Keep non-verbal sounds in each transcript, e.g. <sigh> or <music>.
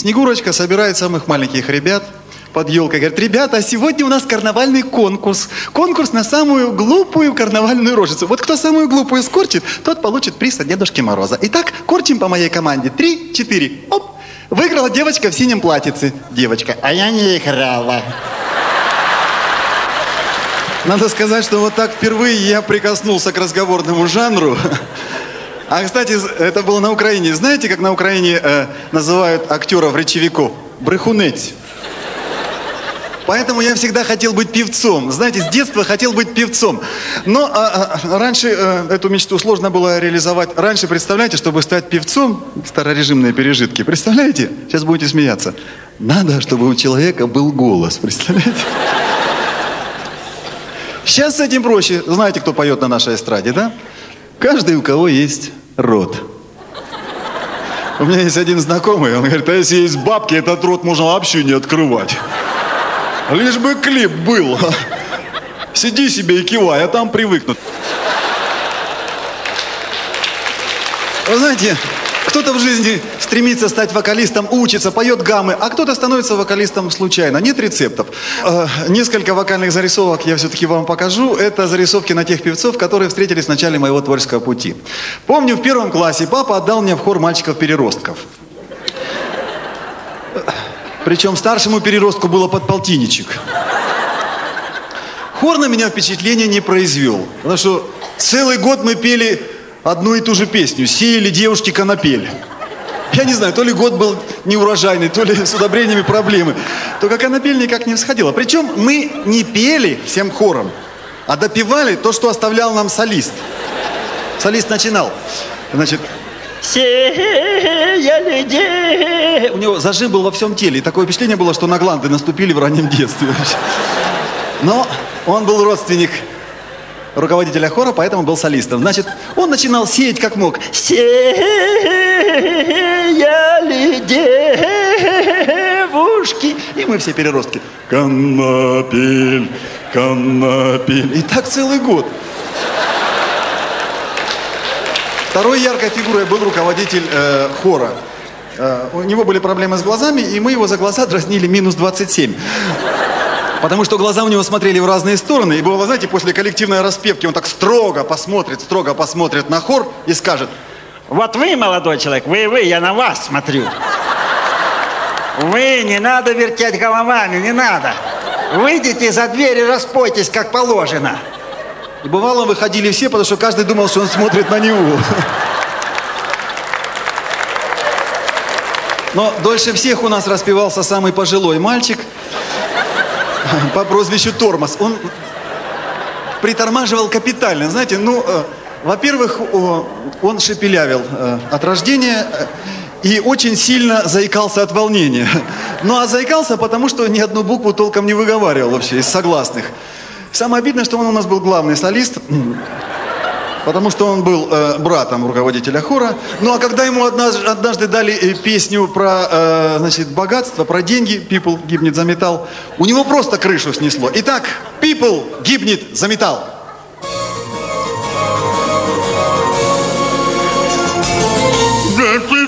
Снегурочка собирает самых маленьких ребят под елкой. Говорит, ребята, а сегодня у нас карнавальный конкурс. Конкурс на самую глупую карнавальную рожицу. Вот кто самую глупую скорчит, тот получит приз от Дедушки Мороза. Итак, корчим по моей команде. Три, четыре. Оп! Выиграла девочка в синем платьице. Девочка, а я не играла. Надо сказать, что вот так впервые я прикоснулся к разговорному жанру. А, кстати, это было на Украине. Знаете, как на Украине э, называют актеров речевиков? Брехунець. Поэтому я всегда хотел быть певцом. Знаете, с детства хотел быть певцом. Но а, а, раньше а, эту мечту сложно было реализовать. Раньше, представляете, чтобы стать певцом, старорежимные пережитки, представляете? Сейчас будете смеяться. Надо, чтобы у человека был голос, представляете? Сейчас с этим проще. Знаете, кто поет на нашей эстраде, да? Каждый, у кого есть рот. У меня есть один знакомый, он говорит, а если есть бабки, этот рот можно вообще не открывать. Лишь бы клип был. Сиди себе и кивай, а там привыкнут. Вы знаете, кто-то в жизни стремится стать вокалистом, учится, поет гаммы, а кто-то становится вокалистом случайно. Нет рецептов. Э, несколько вокальных зарисовок я все-таки вам покажу. Это зарисовки на тех певцов, которые встретились в начале моего творческого пути. Помню, в первом классе папа отдал мне в хор мальчиков-переростков. Причем старшему переростку было под полтинничек. Хор на меня впечатления не произвел. Потому что целый год мы пели одну и ту же песню. Сеяли девушки конопель. Я не знаю, то ли год был неурожайный, то ли с удобрениями проблемы. Только конопель никак не всходила. Причем мы не пели всем хором, а допевали то, что оставлял нам солист. Солист начинал. Значит, сеяли де... У него зажим был во всем теле. И такое впечатление было, что на гланды наступили в раннем детстве. Но он был родственник руководителя хора, поэтому был солистом. Значит, он начинал сеять как мог. Сеяли девушки. И мы все переростки. Конопель, конопель. И так целый год. Второй яркой фигурой был руководитель э, хора. Э, у него были проблемы с глазами, и мы его за глаза дразнили минус 27. Потому что глаза у него смотрели в разные стороны. И было, знаете, после коллективной распевки он так строго посмотрит, строго посмотрит на хор и скажет, вот вы, молодой человек, вы, вы, я на вас смотрю. Вы, не надо вертеть головами, не надо. Выйдите за дверь и распойтесь, как положено. И бывало, выходили все, потому что каждый думал, что он смотрит на него. Но дольше всех у нас распевался самый пожилой мальчик <laughs> по прозвищу Тормоз. Он притормаживал капитально. Знаете, ну, э, во-первых, он шепелявил э, от рождения э, и очень сильно заикался от волнения. <laughs> Ну, а заикался, потому что ни одну букву толком не выговаривал вообще из согласных. Самое обидное, что он у нас был главный солист, потому что он был э, братом руководителя хора. Ну а когда ему однажды, однажды дали э, песню про э, значит, богатство, про деньги, People гибнет за металл, у него просто крышу снесло. Итак, People гибнет за металл. Ну,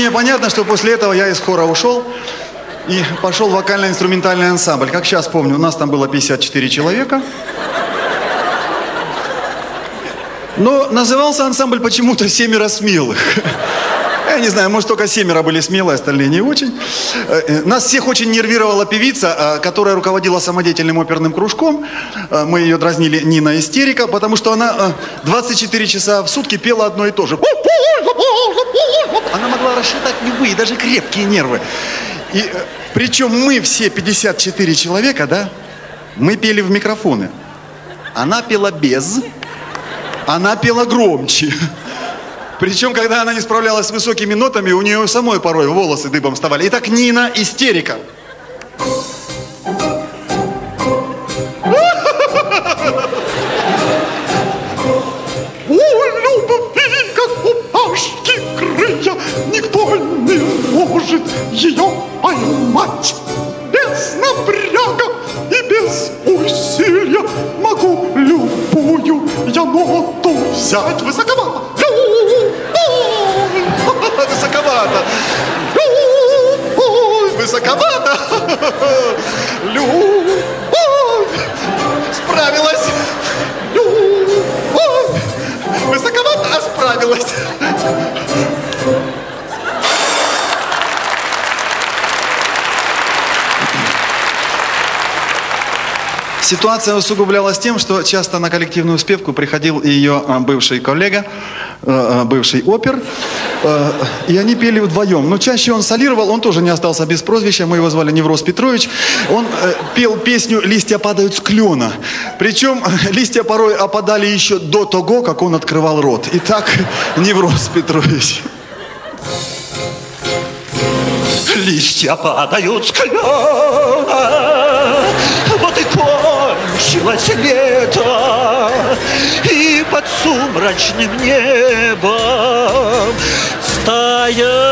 вполне понятно, что после этого я из хора ушел и пошел в вокально-инструментальный ансамбль. Как сейчас помню, у нас там было 54 человека. Но назывался ансамбль почему-то «Семеро смелых». Я не знаю, может, только семеро были смелые, остальные не очень. Э, э, нас всех очень нервировала певица, э, которая руководила самодеятельным оперным кружком. Мы ее дразнили Нина Истерика, потому что она 24 часа в сутки пела одно и то же. Она могла рассчитать любые, даже крепкие нервы. И причем мы все 54 человека, да, мы пели в микрофоны. Она пела без, она пела громче. Причем, когда она не справлялась с высокими нотами, у нее самой порой волосы дыбом вставали. Итак, Нина истерика. Матч. Без напряга и без усилия могу любую я ноту взять высоковато. Высоковато. Высоковато. Любовь. Ситуация усугублялась тем, что часто на коллективную спевку приходил ее а, бывший коллега, э, э, бывший опер, э, и они пели вдвоем. Но чаще он солировал, он тоже не остался без прозвища, мы его звали Невроз Петрович. Он пел песню «Листья падают с клена». Причем листья порой опадали еще до того, как он открывал рот. Итак, <laughs> Невроз Петрович. Листья падают с клена, кончилось лето, и под сумрачным небом стоят.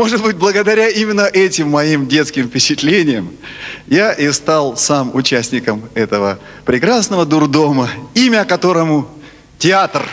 Может быть, благодаря именно этим моим детским впечатлениям я и стал сам участником этого прекрасного дурдома, имя которому театр.